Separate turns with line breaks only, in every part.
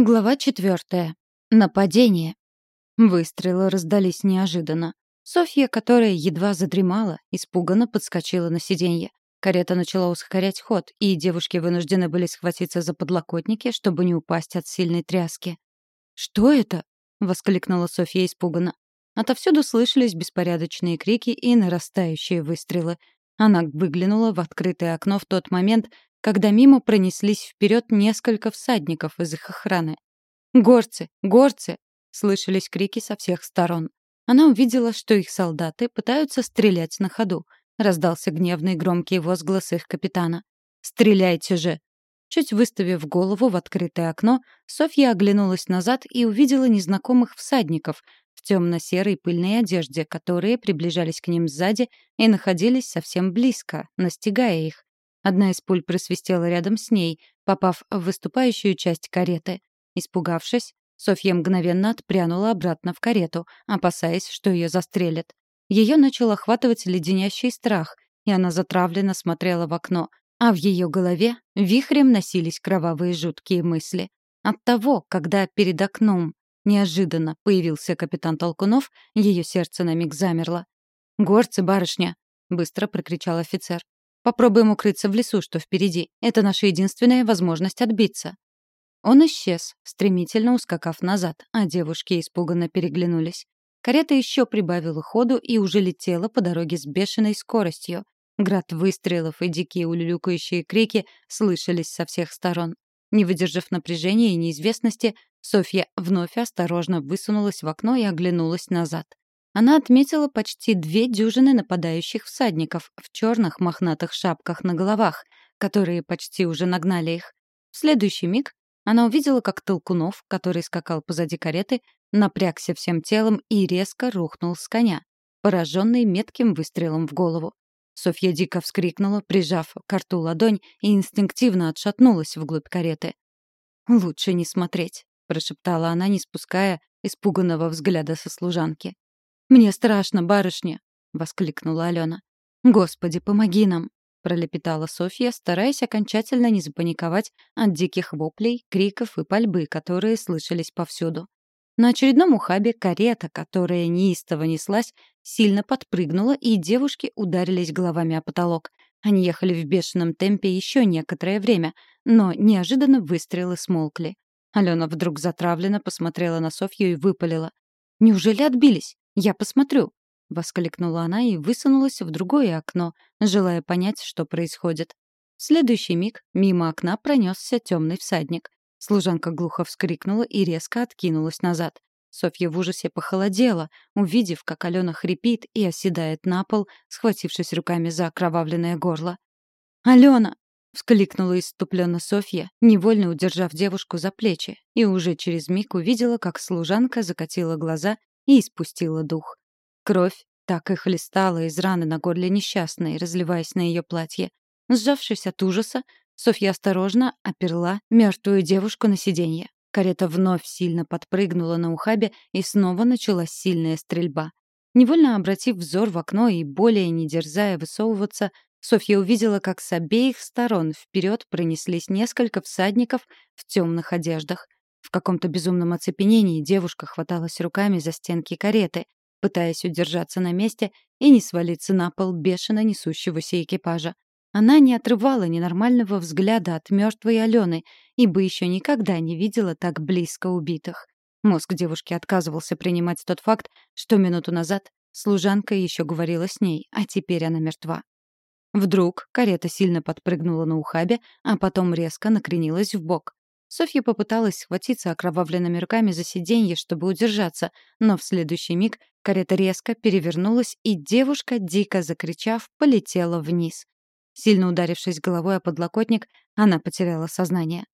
Глава четвертая. Нападение. Выстрелы раздались неожиданно. Софья, которая едва задремала, испуганно подскочила на сиденье. Карета начала ускорять ход, и девушки вынуждены были схватиться за подлокотники, чтобы не упасть от сильной тряски. «Что это?» — воскликнула Софья испуганно. Отовсюду слышались беспорядочные крики и нарастающие выстрелы. Она выглянула в открытое окно в тот момент, когда мимо пронеслись вперед несколько всадников из их охраны. «Горцы! Горцы!» — слышались крики со всех сторон. Она увидела, что их солдаты пытаются стрелять на ходу. Раздался гневный громкий возглас их капитана. «Стреляйте же!» Чуть выставив голову в открытое окно, Софья оглянулась назад и увидела незнакомых всадников в темно-серой пыльной одежде, которые приближались к ним сзади и находились совсем близко, настигая их. Одна из пуль просвистела рядом с ней, попав в выступающую часть кареты. Испугавшись, Софья мгновенно отпрянула обратно в карету, опасаясь, что ее застрелят. Ее начал охватывать леденящий страх, и она затравленно смотрела в окно, а в ее голове вихрем носились кровавые жуткие мысли. От того, когда перед окном неожиданно появился капитан Толкунов, ее сердце на миг замерло. «Горцы, барышня!» — быстро прокричал офицер. Попробуем укрыться в лесу, что впереди. Это наша единственная возможность отбиться». Он исчез, стремительно ускакав назад, а девушки испуганно переглянулись. Карета еще прибавила ходу и уже летела по дороге с бешеной скоростью. Град выстрелов и дикие улюлюкающие крики слышались со всех сторон. Не выдержав напряжения и неизвестности, Софья вновь осторожно высунулась в окно и оглянулась назад. Она отметила почти две дюжины нападающих всадников в черных мохнатых шапках на головах, которые почти уже нагнали их. В следующий миг она увидела, как Толкунов, который скакал позади кареты, напрягся всем телом и резко рухнул с коня, пораженный метким выстрелом в голову. Софья дико вскрикнула, прижав к рту ладонь, и инстинктивно отшатнулась вглубь кареты. «Лучше не смотреть», — прошептала она, не спуская испуганного взгляда со служанки. «Мне страшно, барышня!» — воскликнула Алена. «Господи, помоги нам!» — пролепетала Софья, стараясь окончательно не запаниковать от диких воплей, криков и пальбы, которые слышались повсюду. На очередном ухабе карета, которая неистово неслась, сильно подпрыгнула, и девушки ударились головами о потолок. Они ехали в бешеном темпе еще некоторое время, но неожиданно выстрелы смолкли. Алена вдруг затравленно посмотрела на Софью и выпалила. «Неужели отбились? «Я посмотрю», — воскликнула она и высунулась в другое окно, желая понять, что происходит. В следующий миг мимо окна пронесся темный всадник. Служанка глухо вскрикнула и резко откинулась назад. Софья в ужасе похолодела, увидев, как Алена хрипит и оседает на пол, схватившись руками за окровавленное горло. «Алена!» — вскликнула иступленно Софья, невольно удержав девушку за плечи, и уже через миг увидела, как служанка закатила глаза и испустила дух. Кровь так и хлестала из раны на горле несчастной, разливаясь на ее платье. Сжавшись от ужаса, Софья осторожно оперла мертвую девушку на сиденье. Карета вновь сильно подпрыгнула на ухабе, и снова началась сильная стрельба. Невольно обратив взор в окно и более не дерзая высовываться, Софья увидела, как с обеих сторон вперед пронеслись несколько всадников в темных одеждах. В каком-то безумном оцепенении девушка хваталась руками за стенки кареты, пытаясь удержаться на месте и не свалиться на пол бешено несущегося экипажа. Она не отрывала ненормального взгляда от мертвой Алены, ибо еще никогда не видела так близко убитых. Мозг девушки отказывался принимать тот факт, что минуту назад служанка еще говорила с ней, а теперь она мертва. Вдруг карета сильно подпрыгнула на ухабе, а потом резко накренилась в бок. Софья попыталась схватиться окровавленными руками за сиденье, чтобы удержаться, но в следующий миг карета резко перевернулась, и девушка, дико закричав, полетела вниз. Сильно ударившись головой о подлокотник, она потеряла сознание.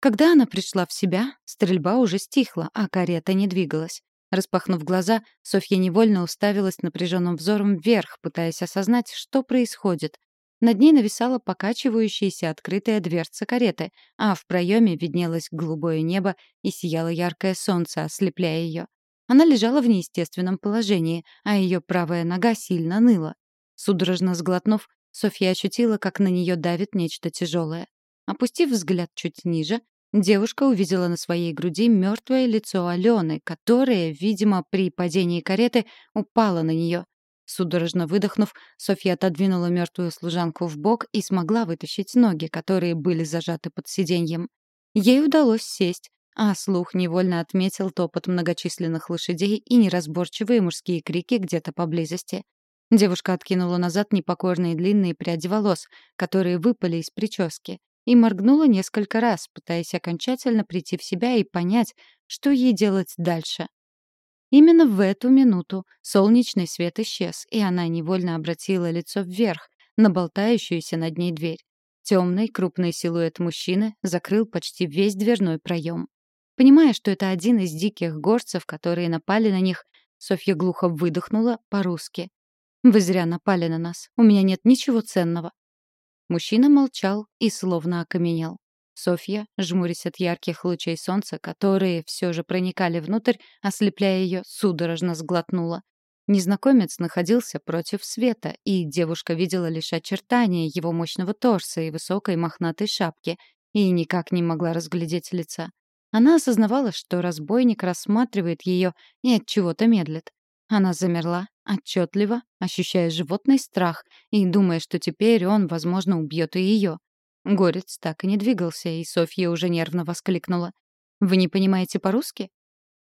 Когда она пришла в себя, стрельба уже стихла, а карета не двигалась. Распахнув глаза, Софья невольно уставилась напряженным взором вверх, пытаясь осознать, что происходит. Над ней нависала покачивающаяся открытая дверца кареты, а в проеме виднелось голубое небо и сияло яркое солнце, ослепляя ее. Она лежала в неестественном положении, а ее правая нога сильно ныла. Судорожно сглотнув, Софья ощутила, как на нее давит нечто тяжелое. Опустив взгляд чуть ниже, девушка увидела на своей груди мертвое лицо Алены, которое, видимо, при падении кареты упало на нее. Судорожно выдохнув, Софья отодвинула мертвую служанку в бок и смогла вытащить ноги, которые были зажаты под сиденьем. Ей удалось сесть, а слух невольно отметил топот многочисленных лошадей и неразборчивые мужские крики где-то поблизости. Девушка откинула назад непокорные длинные пряди волос, которые выпали из прически, и моргнула несколько раз, пытаясь окончательно прийти в себя и понять, что ей делать дальше. Именно в эту минуту солнечный свет исчез, и она невольно обратила лицо вверх, на болтающуюся над ней дверь. Темный, крупный силуэт мужчины закрыл почти весь дверной проем. Понимая, что это один из диких горцев, которые напали на них, Софья глухо выдохнула по-русски. «Вы зря напали на нас. У меня нет ничего ценного». Мужчина молчал и словно окаменел. Софья, жмурясь от ярких лучей солнца, которые все же проникали внутрь, ослепляя ее, судорожно сглотнула. Незнакомец находился против света, и девушка видела лишь очертания его мощного торса и высокой мохнатой шапки, и никак не могла разглядеть лица. Она осознавала, что разбойник рассматривает ее и от чего-то медлит. Она замерла, отчетливо, ощущая животный страх и думая, что теперь он, возможно, убьет и ее. Горец так и не двигался, и Софья уже нервно воскликнула. «Вы не понимаете по-русски?»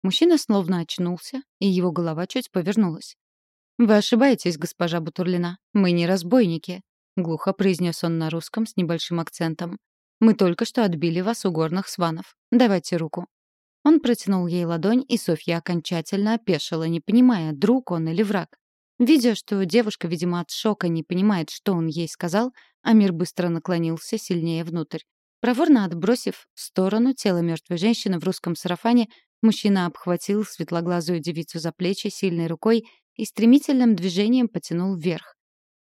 Мужчина словно очнулся, и его голова чуть повернулась. «Вы ошибаетесь, госпожа Бутурлина. Мы не разбойники», — глухо произнес он на русском с небольшим акцентом. Мы только что отбили вас у горных сванов. Давайте руку». Он протянул ей ладонь, и Софья окончательно опешила, не понимая, друг он или враг. Видя, что девушка, видимо, от шока не понимает, что он ей сказал, Амир быстро наклонился сильнее внутрь. Проворно отбросив в сторону тело мертвой женщины в русском сарафане, мужчина обхватил светлоглазую девицу за плечи сильной рукой и стремительным движением потянул вверх.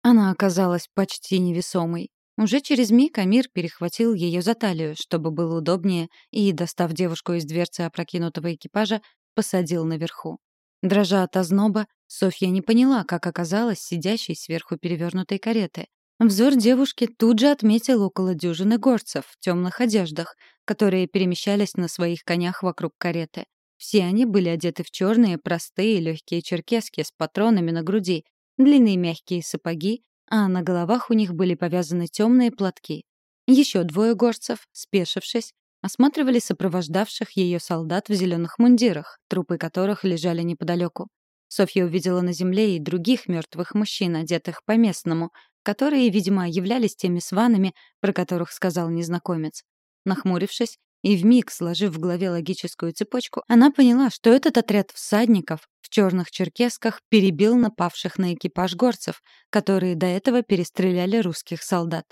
Она оказалась почти невесомой. Уже через миг Амир перехватил ее за талию, чтобы было удобнее, и, достав девушку из дверцы опрокинутого экипажа, посадил наверху. Дрожа от озноба, Софья не поняла, как оказалась сидящей сверху перевернутой кареты. Взор девушки тут же отметил около дюжины горцев в темных одеждах, которые перемещались на своих конях вокруг кареты. Все они были одеты в черные, простые, легкие черкески с патронами на груди, длинные мягкие сапоги а на головах у них были повязаны темные платки. Еще двое горцев, спешившись, осматривали сопровождавших ее солдат в зеленых мундирах, трупы которых лежали неподалеку. Софья увидела на земле и других мертвых мужчин, одетых по-местному, которые, видимо, являлись теми сванами, про которых сказал незнакомец. Нахмурившись, и вмиг, сложив в голове логическую цепочку, она поняла, что этот отряд всадников в черных черкесках перебил напавших на экипаж горцев, которые до этого перестреляли русских солдат.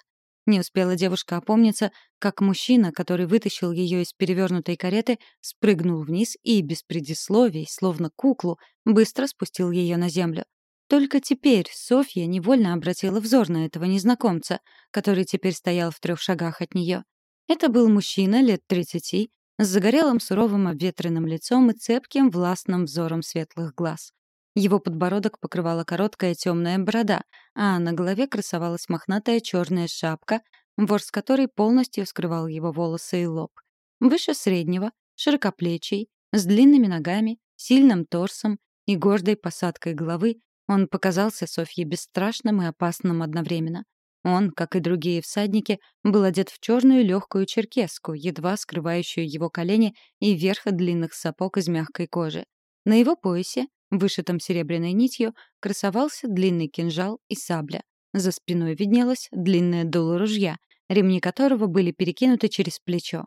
Не успела девушка опомниться, как мужчина, который вытащил ее из перевернутой кареты, спрыгнул вниз и, без предисловий, словно куклу, быстро спустил ее на землю. Только теперь Софья невольно обратила взор на этого незнакомца, который теперь стоял в трех шагах от нее. Это был мужчина лет 30, с загорелым суровым обветренным лицом и цепким властным взором светлых глаз. Его подбородок покрывала короткая темная борода, а на голове красовалась мохнатая черная шапка, ворс которой полностью скрывал его волосы и лоб. Выше среднего, широкоплечий, с длинными ногами, сильным торсом и гордой посадкой головы, он показался Софье бесстрашным и опасным одновременно. Он, как и другие всадники, был одет в черную легкую черкеску, едва скрывающую его колени и верх длинных сапог из мягкой кожи. На его поясе, вышитом серебряной нитью, красовался длинный кинжал и сабля. За спиной виднелось длинное дуло ружья, ремни которого были перекинуты через плечо.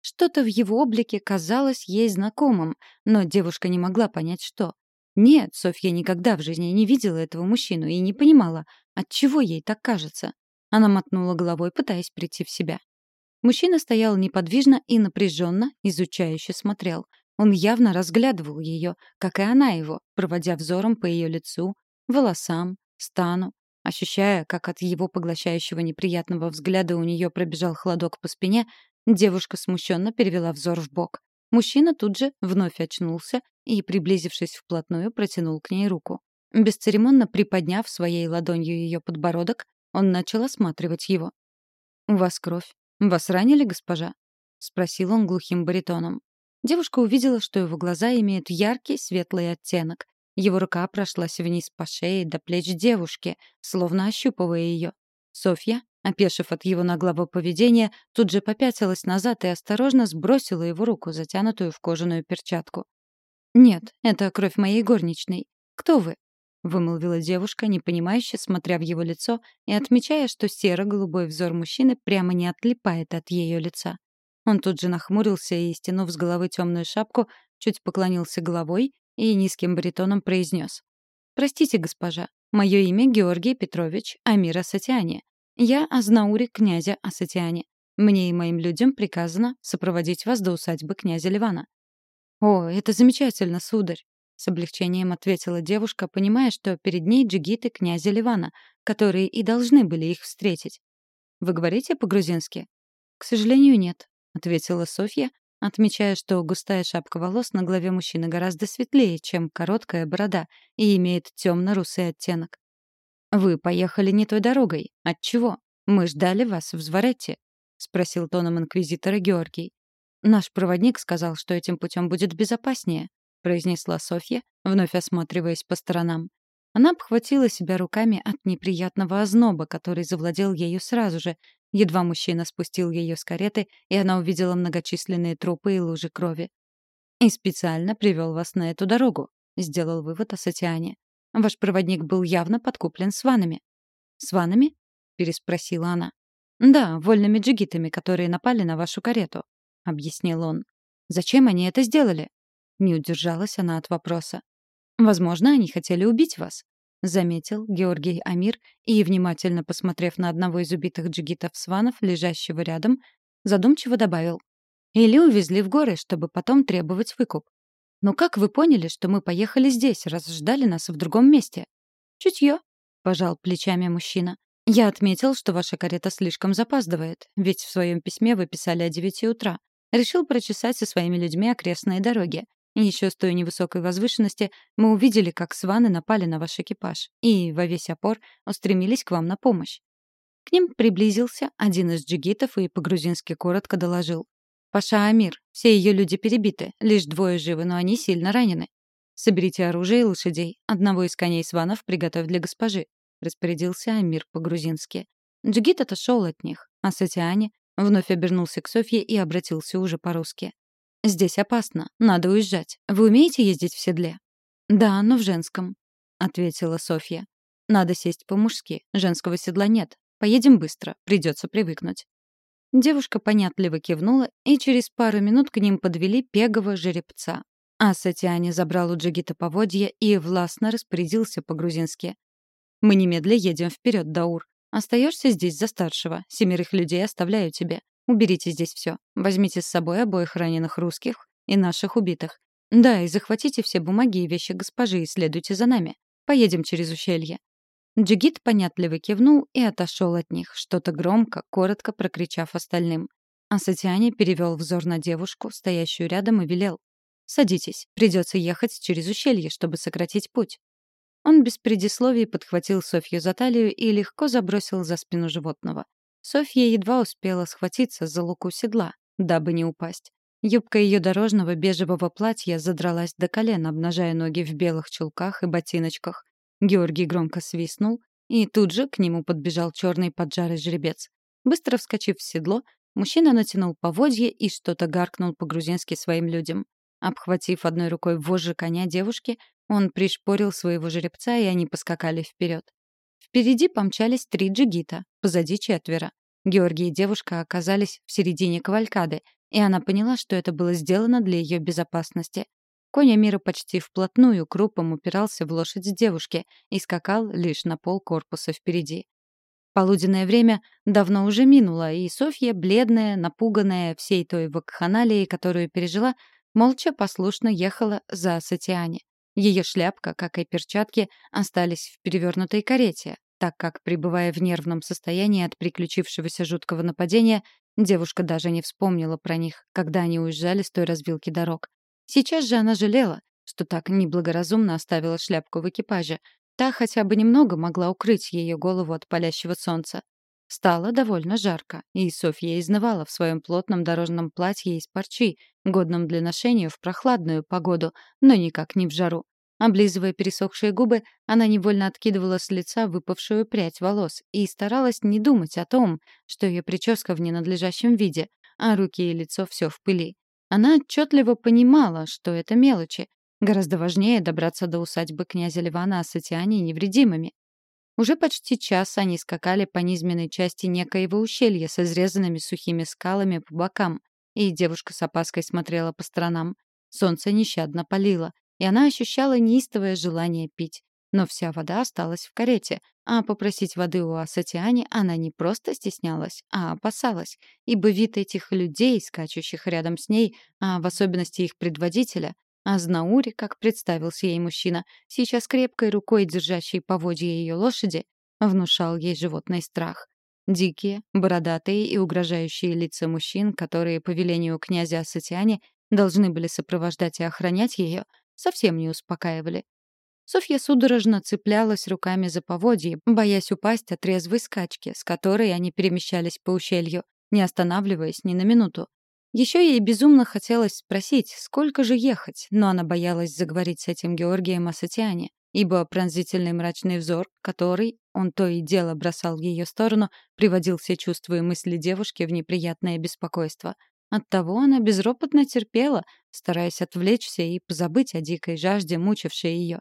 Что-то в его облике казалось ей знакомым, но девушка не могла понять, что. Нет, Софья никогда в жизни не видела этого мужчину и не понимала, отчего ей так кажется. Она мотнула головой, пытаясь прийти в себя. Мужчина стоял неподвижно и напряженно, изучающе смотрел. Он явно разглядывал ее, как и она его, проводя взором по ее лицу, волосам, стану, ощущая, как от его поглощающего неприятного взгляда у нее пробежал холодок по спине, девушка смущенно перевела взор в бок. Мужчина тут же вновь очнулся и, приблизившись вплотную, протянул к ней руку. Бесцеремонно приподняв своей ладонью ее подбородок, он начал осматривать его. «У вас кровь. Вас ранили, госпожа?» спросил он глухим баритоном. Девушка увидела, что его глаза имеют яркий светлый оттенок. Его рука прошлась вниз по шее до плеч девушки, словно ощупывая ее. Софья, опешив от его наглого поведения, тут же попятилась назад и осторожно сбросила его руку, затянутую в кожаную перчатку. «Нет, это кровь моей горничной. Кто вы?» — вымолвила девушка, непонимающе смотря в его лицо и отмечая, что серо-голубой взор мужчины прямо не отлипает от ее лица. Он тут же нахмурился и, стянув с головы темную шапку, чуть поклонился головой и низким баритоном произнес. «Простите, госпожа, мое имя Георгий Петрович Амир Асатиане. Я Азнаури князя Асатиане. Мне и моим людям приказано сопроводить вас до усадьбы князя Ливана». «О, это замечательно, сударь», — с облегчением ответила девушка, понимая, что перед ней джигиты князя Ливана, которые и должны были их встретить. «Вы говорите по-грузински?» «К сожалению, нет», — ответила Софья, отмечая, что густая шапка волос на голове мужчины гораздо светлее, чем короткая борода, и имеет темно-русый оттенок. «Вы поехали не той дорогой. Отчего? Мы ждали вас в Зворетте», — спросил тоном инквизитора Георгий. «Наш проводник сказал, что этим путем будет безопаснее», — произнесла Софья, вновь осматриваясь по сторонам. Она обхватила себя руками от неприятного озноба, который завладел ею сразу же, Едва мужчина спустил ее с кареты, и она увидела многочисленные трупы и лужи крови. «И специально привел вас на эту дорогу», — сделал вывод о Сатиане. «Ваш проводник был явно подкуплен сванами». «Сванами?» — переспросила она. «Да, вольными джигитами, которые напали на вашу карету», — объяснил он. «Зачем они это сделали?» Не удержалась она от вопроса. «Возможно, они хотели убить вас заметил Георгий Амир и, внимательно посмотрев на одного из убитых джигитов-сванов, лежащего рядом, задумчиво добавил. «Или увезли в горы, чтобы потом требовать выкуп. Но как вы поняли, что мы поехали здесь, раз ждали нас в другом месте?» «Чутье», — пожал плечами мужчина. «Я отметил, что ваша карета слишком запаздывает, ведь в своем письме вы писали о девяти утра. Решил прочесать со своими людьми окрестные дороги. Еще с той невысокой возвышенности мы увидели, как сваны напали на ваш экипаж и во весь опор устремились к вам на помощь. К ним приблизился один из джигитов и по-грузински коротко доложил. «Паша Амир, все ее люди перебиты, лишь двое живы, но они сильно ранены. Соберите оружие и лошадей. Одного из коней сванов приготовь для госпожи», — распорядился Амир по-грузински. Джигит отошел от них, а Сатиане вновь обернулся к Софье и обратился уже по-русски. «Здесь опасно. Надо уезжать. Вы умеете ездить в седле?» «Да, но в женском», — ответила Софья. «Надо сесть по-мужски. Женского седла нет. Поедем быстро. Придется привыкнуть». Девушка понятливо кивнула, и через пару минут к ним подвели пегого жеребца. А Сатиане забрал у Джигита поводья и властно распорядился по-грузински. «Мы немедля едем вперед, Даур. Остаешься здесь за старшего. Семерых людей оставляю тебе. Уберите здесь все. Возьмите с собой обоих раненых русских и наших убитых. Да, и захватите все бумаги и вещи госпожи и следуйте за нами. Поедем через ущелье». Джигит понятливо кивнул и отошел от них, что-то громко, коротко прокричав остальным. А Сатиане перевел взор на девушку, стоящую рядом, и велел. «Садитесь, придется ехать через ущелье, чтобы сократить путь». Он без предисловий подхватил Софью за талию и легко забросил за спину животного. Софья едва успела схватиться за луку седла, дабы не упасть. Юбка ее дорожного бежевого платья задралась до колен, обнажая ноги в белых чулках и ботиночках. Георгий громко свистнул, и тут же к нему подбежал черный поджарый жеребец. Быстро вскочив в седло, мужчина натянул поводье и что-то гаркнул по-грузински своим людям. Обхватив одной рукой вожжи коня девушки, он пришпорил своего жеребца, и они поскакали вперед. Впереди помчались три джигита, позади четверо. Георгий и девушка оказались в середине кавалькады, и она поняла, что это было сделано для ее безопасности. Конь Амира почти вплотную крупом упирался в лошадь девушки и скакал лишь на пол корпуса впереди. Полуденное время давно уже минуло, и Софья, бледная, напуганная всей той вакханалией, которую пережила, молча послушно ехала за Сатиане. Ее шляпка, как и перчатки, остались в перевернутой карете, так как, пребывая в нервном состоянии от приключившегося жуткого нападения, девушка даже не вспомнила про них, когда они уезжали с той развилки дорог. Сейчас же она жалела, что так неблагоразумно оставила шляпку в экипаже. Та хотя бы немного могла укрыть ее голову от палящего солнца. Стало довольно жарко, и Софья изнывала в своем плотном дорожном платье из парчи, годном для ношения в прохладную погоду, но никак не в жару. Облизывая пересохшие губы, она невольно откидывала с лица выпавшую прядь волос и старалась не думать о том, что ее прическа в ненадлежащем виде, а руки и лицо все в пыли. Она отчетливо понимала, что это мелочи. Гораздо важнее добраться до усадьбы князя Ливана Асатиани невредимыми. Уже почти час они скакали по низменной части некоего ущелья с изрезанными сухими скалами по бокам, и девушка с опаской смотрела по сторонам. Солнце нещадно палило, и она ощущала неистовое желание пить. Но вся вода осталась в карете, а попросить воды у Асатиани она не просто стеснялась, а опасалась, ибо вид этих людей, скачущих рядом с ней, а в особенности их предводителя, а Знаури, как представился ей мужчина, сейчас крепкой рукой держащий поводья ее лошади, внушал ей животный страх. Дикие, бородатые и угрожающие лица мужчин, которые по велению князя Асатиани должны были сопровождать и охранять ее, совсем не успокаивали. Софья судорожно цеплялась руками за поводье, боясь упасть от резвой скачки, с которой они перемещались по ущелью, не останавливаясь ни на минуту. Еще ей безумно хотелось спросить, сколько же ехать, но она боялась заговорить с этим Георгием Асатиане, ибо пронзительный мрачный взор, который он то и дело бросал в ее сторону, приводил все чувства и мысли девушки в неприятное беспокойство. Оттого она безропотно терпела, стараясь отвлечься и позабыть о дикой жажде, мучившей ее.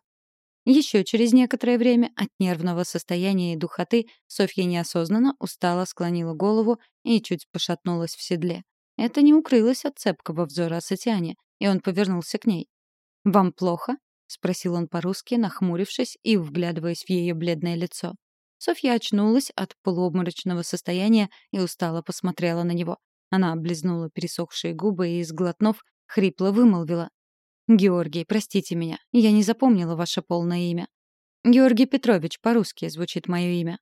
Еще через некоторое время от нервного состояния и духоты Софья неосознанно устало склонила голову и чуть пошатнулась в седле. Это не укрылось от цепкого взора Сатиане, и он повернулся к ней. «Вам плохо?» — спросил он по-русски, нахмурившись и вглядываясь в ее бледное лицо. Софья очнулась от полуобморочного состояния и устало посмотрела на него. Она облизнула пересохшие губы и, сглотнув, хрипло вымолвила. «Георгий, простите меня, я не запомнила ваше полное имя». «Георгий Петрович, по-русски звучит мое имя».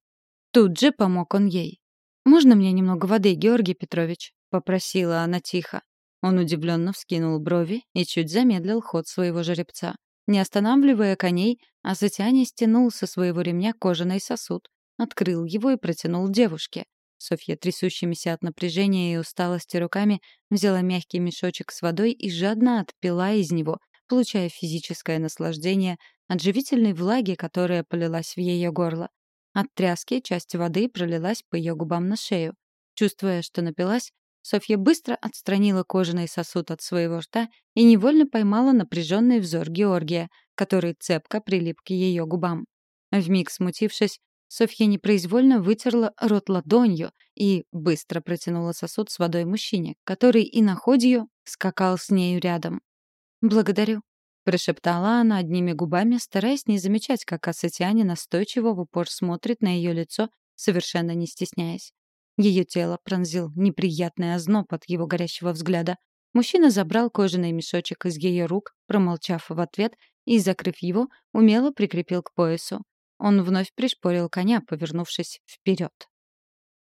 Тут же помог он ей. «Можно мне немного воды, Георгий Петрович?» — попросила она тихо. Он удивленно вскинул брови и чуть замедлил ход своего жеребца. Не останавливая коней, Азатяне стянул со своего ремня кожаный сосуд, открыл его и протянул девушке. Софья, трясущимися от напряжения и усталости руками, взяла мягкий мешочек с водой и жадно отпила из него, получая физическое наслаждение от живительной влаги, которая полилась в ее горло. От тряски часть воды пролилась по ее губам на шею. Чувствуя, что напилась, Софья быстро отстранила кожаный сосуд от своего рта и невольно поймала напряженный взор Георгия, который цепко прилип к ее губам. Вмиг смутившись, Софья непроизвольно вытерла рот ладонью и быстро протянула сосуд с водой мужчине, который и находью скакал с нею рядом. «Благодарю», — прошептала она одними губами, стараясь не замечать, как Асатиане настойчиво в упор смотрит на ее лицо, совершенно не стесняясь. Ее тело пронзил неприятный озноб от его горящего взгляда. Мужчина забрал кожаный мешочек из ее рук, промолчав в ответ, и, закрыв его, умело прикрепил к поясу. Он вновь пришпорил коня, повернувшись вперед.